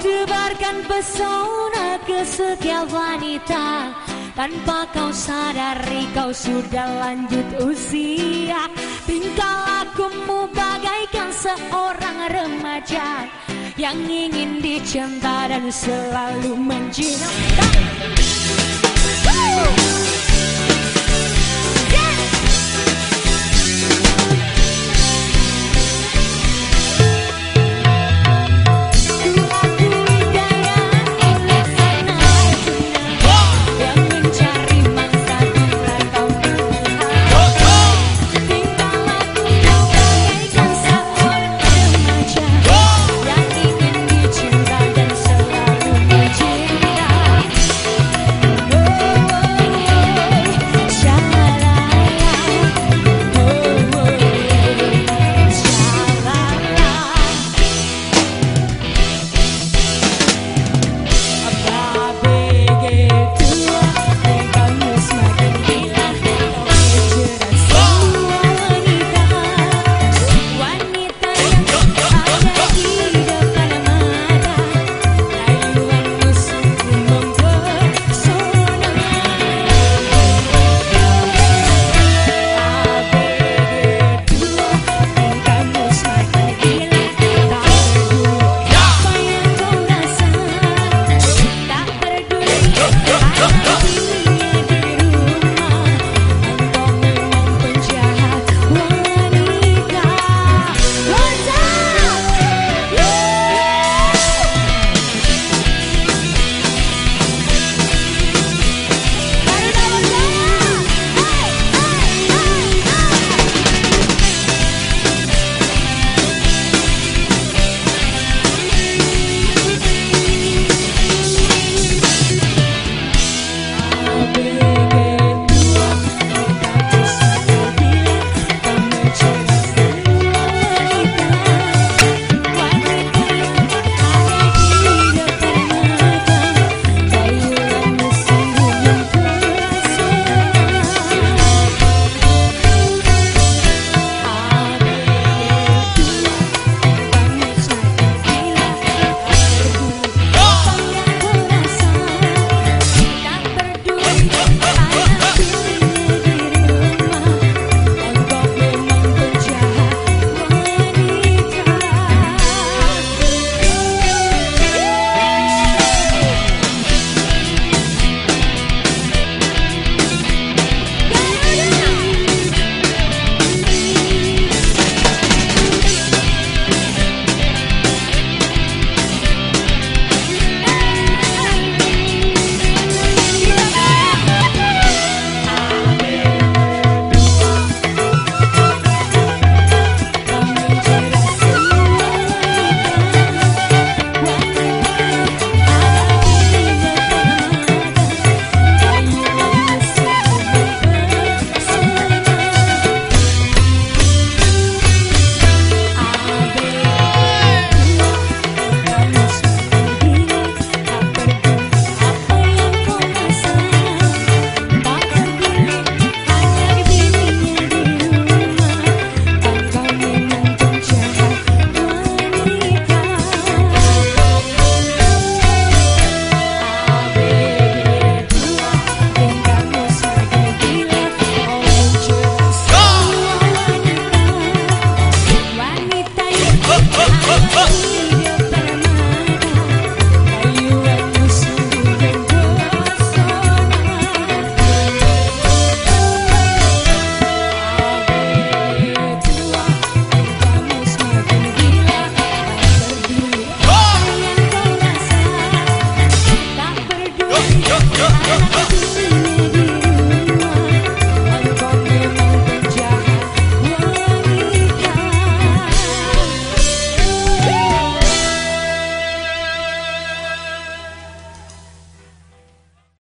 debarkan pesona kesekian wanita. Tanpa kau sadari kau sudah lanjut usia. Tingkah lakumu bagaikan seorang remaja Yang ingin dicinta dan selalu mencinta you.